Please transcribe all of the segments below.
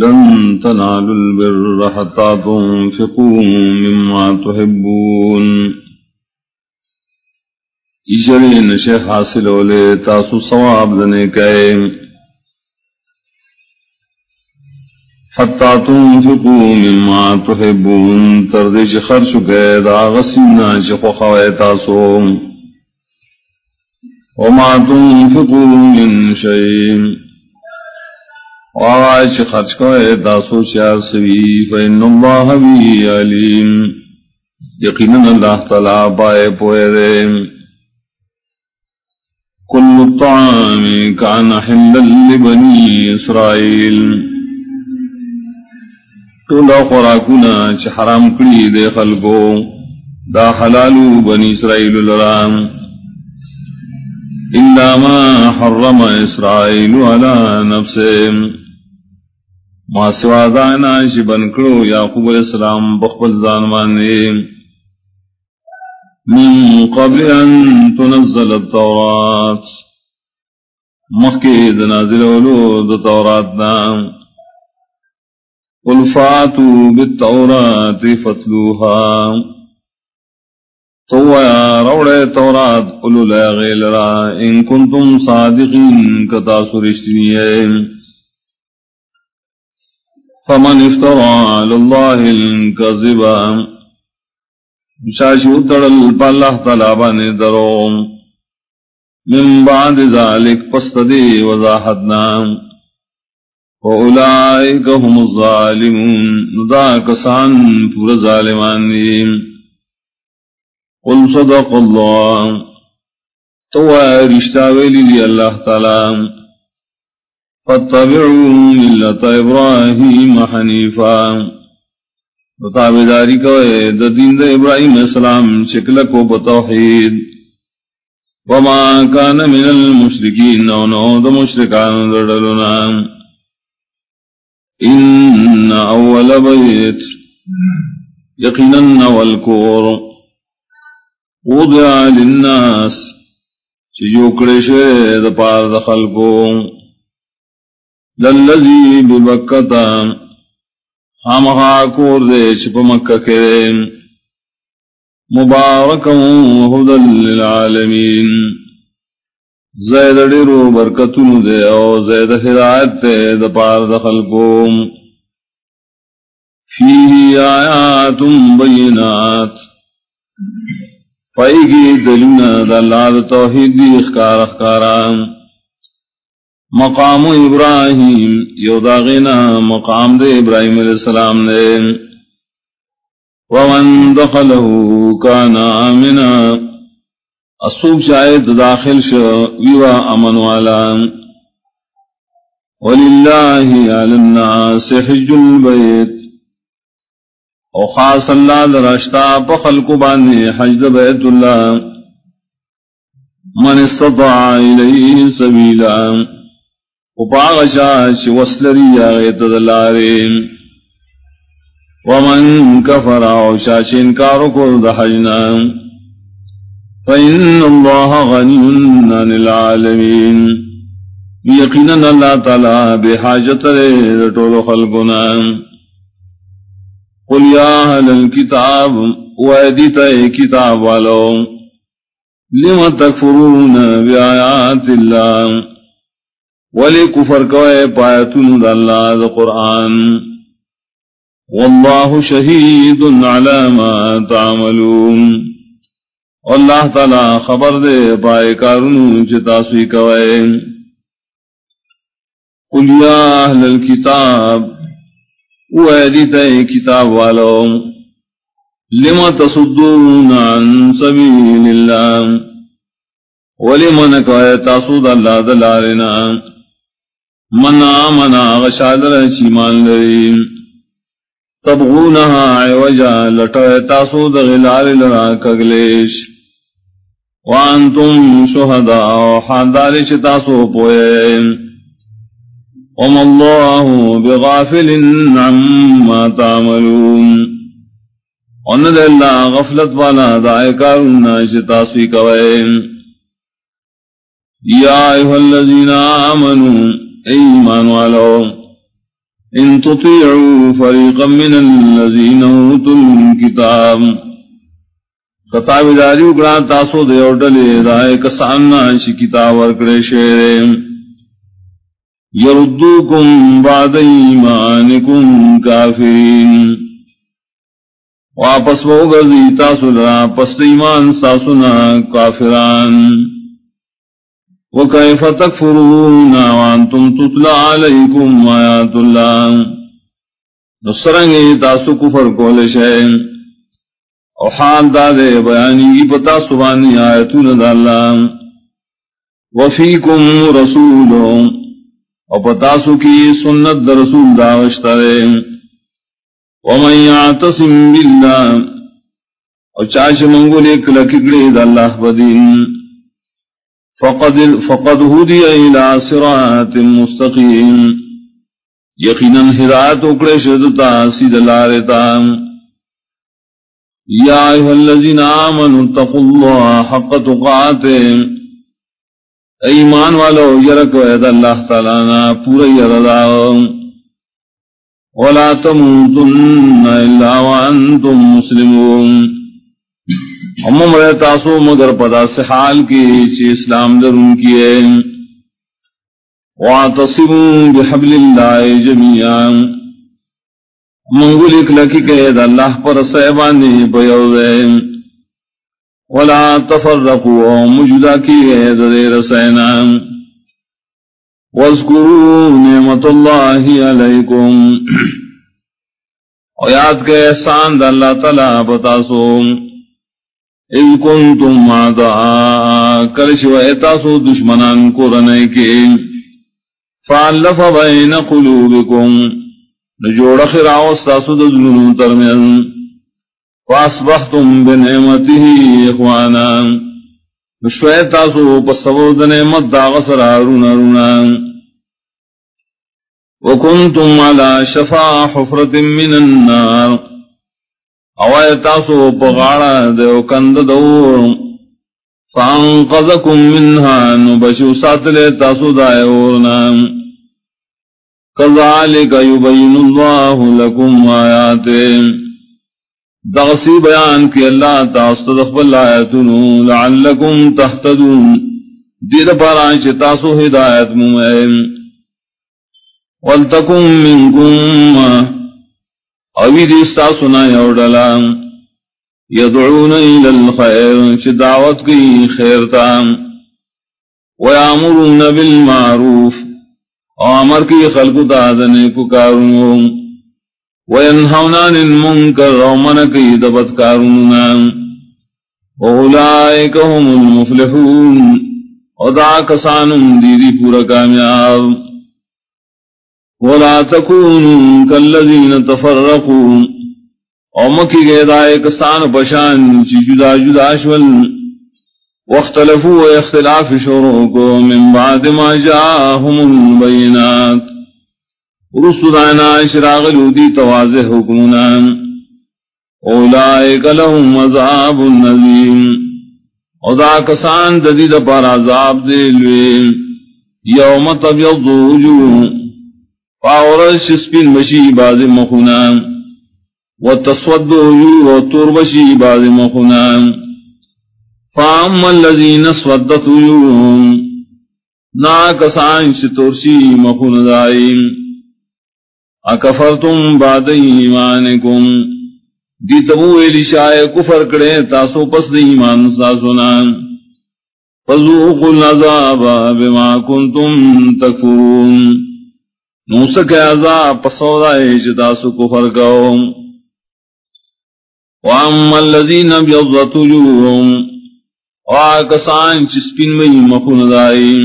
لن تنالوا البر حتى تنفقوا مما تحبون. اجرے نشے حاصل ہولے، تاسو ثواب دنے کئے حتى تنفقوا مما تحبون تردش خرچ گئے دا غسینا چخو خوائے تاسو۔ وما تنفقوا من شيء۔ آج خرچ کو ہے داسو سوی فین اللہ بھی علیم۔ یقینا اللہ تعالی بائے پوئے دے۔ کل الطعام کان حلا لبنی اسرائیل۔ تولا خوراکونا چھ حرام کری دے خلقو۔ دا حلالو بنی اسرائیل لرام۔ الا ما حرم اسرائیل علی نفسهم ما سوا دانا شی بنکڑو یعقوب علیہ السلام بخبل زانمانے من قبل ان تنزل التورات مخید نازل علو دا تورات نام قل فاتوا بالتورات فتلوها تو یا روڑے تورات، قلو لا غیل را. ان کنتم صادقین، کتا سرشتنی ہے. فمن افترى على الله الكذبا شاشو تڑل پا اللہ تعالی بانے دروم من بعد ذلك پستدی وضاحتنا وَأُولَئِكَ هُمُ الظَّالِمُونَ ندا کسان پور ظالمان دیم قل صدق اللہ تو رشتہ ویلی اللہ تعالی فاتبعوا ملت ابراہیم حنیفا۔ بتابداری کو دا دین دا ابراہیم السلام شکل کو بتوحید۔ وما کان من المشرکین نونو دا مشرکان دردلنا ان اول بیت، یقینا والکور وضع للناس چیو کڑشے دا پار دا خلقوں للذی ببکتا خامخا کور دے چپ مکہ کے مبارکا وحدا للعالمین۔ زید ڈیرو برکتن دے او زید ہدایت دے دپار دخل کو فیہی آیات بینات۔ پائی گی دلنا دلال توحید دی اخکار اخکاران۔ مقام ابراہیم، یو داغینا مقام دے ابراہیم علیہ السلام نے۔ ومن دخلہو کانا آمنا۔ اصوب شاید داخل شو، ویوا امن والا۔ وللہ علی الناس حج البیت او خاص اللہ درشتا پخلق باندے حج بیت اللہ۔ من استطاع الیہ سبیلا۔ اپاغشا چی وصلری آغیت دلارین ومن کفر آوشا چی انکارو کو دحجنا فإن الله غني عن العالمین. العالمين يقينا الله تعالى بحاجة لطول خلقنا. قل يا أهل الكتاب وأديت كتاب ولو لما تكفرون بآيات الله ولی کفر کوئے پایتون دا اللہ دا قرآن. واللہ شہید علی ما تعملون. اللہ تعالی خبر دے پائے کارنو چتا سوی کوئے. قل یا اہل الكتاب ویدیت کتاب والو لما تصدون عن سبیل اللہ؟ ولمن کوئے تاسود اللہ دلارنا منا منا غشادر چیمان لریم تبغونها عوجا لٹوئے تاسو دغلال لرا کگلیش. وانتم شہداء حاندار چتاسو پوئے. وما الله بغافل عما تعملون. وند اللہ غفلت والا دائے کارنا چتاسوی کوئے. یا ایوہ الذین آمنون ایمان والو ان تطيعوا فريقا من الذين اوتوا الكتاب. خطاب داری اگڑا تاسو دے اور ڈلے رائے کساننا چی کتاب ورکڑے شیرے. یردوکم بعد ایمانکم کافرین. واپس وہ گزی، تاسو لرا، پس ایمان ساسنا کافران. وكيف تكفرون وانتم تتلى عليكم آيات الله؟ نصرنگی تاسو کفر کول شئین۔ او حال دادے، بیانی کی پتا سبانی آیتون دا اللہ۔ وفیکم رسول۔ او پتاسو کی سنت دا رسول داوشترے ومن یعتصم باللہ۔ او چاچ منگو لیک لککڑی دا اللہ بدین فقد فقد هدي الى صراط مستقيم. يقينا هدايت وكره شدتا سيد لارتا يا ايها الذين امنوا اتقوا الله حق تقاته. ایمان والو، یرک وید اللہ تعالی نا پورا یردا ولا تموتن الا وانتم مسلمون. ہم مرے تاسو مگر پدا سے حال کی چی اسلام در ان کی ہے وَاعْتَصِمُوا بِحَبْلِ اللَّهِ جَمِيعًا۔ منگل اکلکی قید اللہ پر سیبانی بیوزے وَلَا تَفَرَّقُوا مجدہ کی غید دیر سینا وَاذْكُرُوا نِعْمَةُ اللَّهِ عَلَيْكُمْ۔ اور یاد کے احسان دا اللہ تعالیٰ بتاسوں اذ کنتم مادا کرش و ایتاسو دشمنان کو کے فعلف بین قلوبکم نجوڑ خراو ساسو دزلنو ترمین فاسبحتم بنعمته اخوانا نشویتاسو پسبو دنعمت داغ سرارون رونا وکنتم على شفا حفرت من النار۔ اوائے تاسو پغاڑا دیو کند دور فانقذکم منها نبشو ساتلے تاسو دائے ورنا کذالک یبین اللہ لکم آیاتے دغسی بیان کی اللہ تاسو دخبل آیتنو لعلکم تحتدون دید پارانچ تاسو ہدایت ممین ولتکم منکم اوی دیستا سنا یوڑلا یدعون الى الخیر، چی دعوت کی خیرتا ویامرون بالمعروف آمر کی خلق دادنے کو کارون وینہونان المنکر ومن کی دبت کاروننا اولائک هم المفلحون ودا کسانم دیدی پورا کامیاب. ولا تكونوا كالذين تفرقوا. ومكي غيدائے کسان پشان چی جدا جدا شول. واختلفوا واختلاف شروع من بعد ما جاءهم البينات رسولنا اشراغ لودی توازح حکمنا اولائک لهم عذاب النظیم وذا کسان ددید پر عذاب دلوی یوم تبیض وجوه فاورش سپین بشی باز مخونام و تصود و تور بشی باز مخونام فاما اللذین سودت ویوهم نا کسان ستورشی مخون دائیم اکفرتم بعد ایمانکم دی تبو ایلی شائع کفر کرے تاسو پس دی ایمان ساسونان فذوق العذاب بما کنتم تکفرون نو سکے عذاب پسودا جدا جی سو کفر گاو واما الذين ابيضت وجوههم واكسان چسپن میں مخون دائی.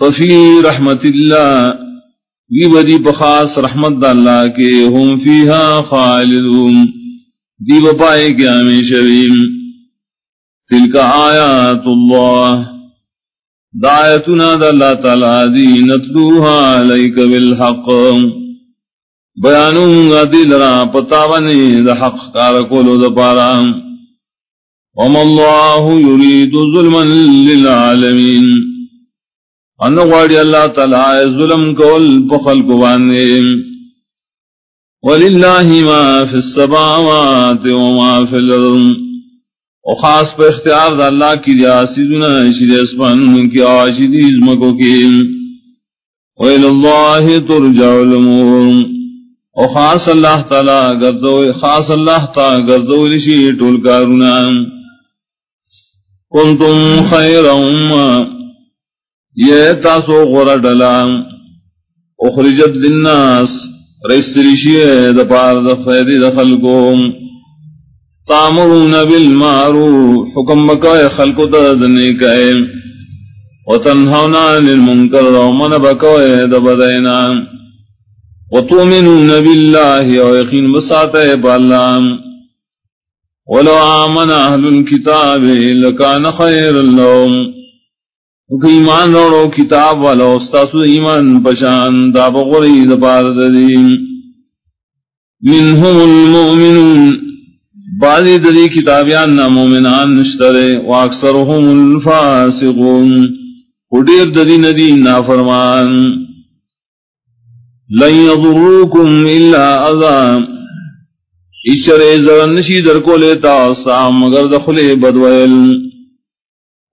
ففي رحمت اللہ وی بدی بخاص رحمت اللہ کے ہم فیہا خالدون. دی بپائے کیا میں شویم تلک آیات اللہ دایتنا دا اللہ تعالی دی نتلوها علیک بالحق. بیانوں گا دل را پتاونی دا حق کارکولو دا پارا. وما اللہ یرید ظلما للعالمین. انہو غاڑی اللہ تعالی ظلم کول پخل کو باندے. وللہ ما فی السماوات وما فی الارض و خاص پر اختیار دا اللہ کی دیا سیدنا شید اسمان کی آشید ازمکو کی ویل اللہ ترجع الامور و خاص اللہ تعالی گردو خاص اللہ تعالی گردو لشی ٹول کارونا. کنتم خیر امہ. یہ تاسو غور ڈلا. اخرجت للناس. رستریشی دا پار دا خیری دا خلقو تامرون بالمعروف. حکم بکای خلقو دا دنے کئے. وتنہونا للمنکر ومن بکای دا بدینا. وتؤمنون بالله ويقين بساطه بالله ولو آمن أهل الكتاب لكان خير لهم کہ ایمان روڑو کتاب والا استاسو ایمان پشان دا بغری دپار ددیم منہم المؤمنون بعضی ددی کتابیان نا مومنان نشترے، واکثرهم الفاسقون. خودیر ددی ندی نافرمان. لن یضروکم الا اذام ایچر زرن نشی در کو لیتا سام مگر دخل بدویل.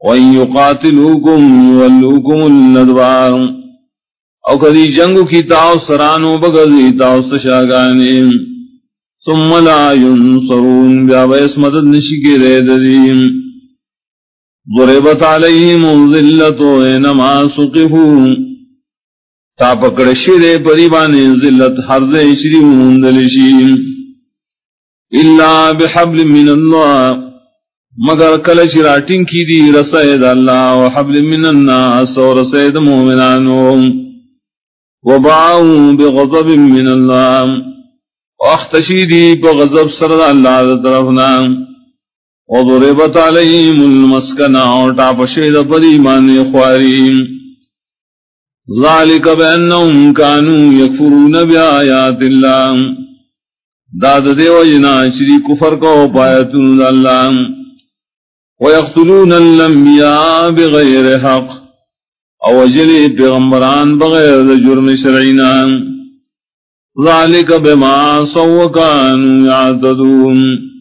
وَإِن يُقَاتِلُوكُمْ يُوَلُّوكُمُ الْأَدْبَارَ او کدی جنگ کی تاو سرانو بغزی تاو سشاگانی ثم لا ينصرون. بیا بیس مدد نشی کے رید دیم ضربت علیہم الظلتو اینما سقفو. تا پکڑ شیرے پریبانی ذلت حرد شری مندلشی اللہ بحبل من اللہ. مگر کل شراٹنگ کی دی رسید اللہ و حبل من الناس و رسید مومنانو. و باعو بغضب من اللہ. و اختشیدی بغضب سرد اللہ دا طرفنا. و ضربت علیہم المسکنہ و ٹاپ شید پدیمان خواریم ذالک بینہم کانو یکفرون بی آیات اللہ. داد دیو جنا شری کفر کو پایتون اللہ. ويقتلون الانبياء بغير حق. او جلي پیغمبران بغیر جرم شرعینا. ذالک بما سو كانوا يعتدون.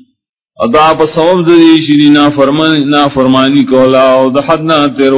ادا پا سبب د دی شری نا فرمانی کولا او دا حدنا نه تیر